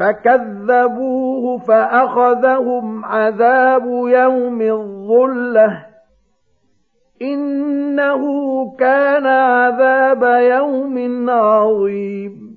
فكذبوه فأخذهم عذاب يوم الظلة. إنه كان عذاب يوم عظيم.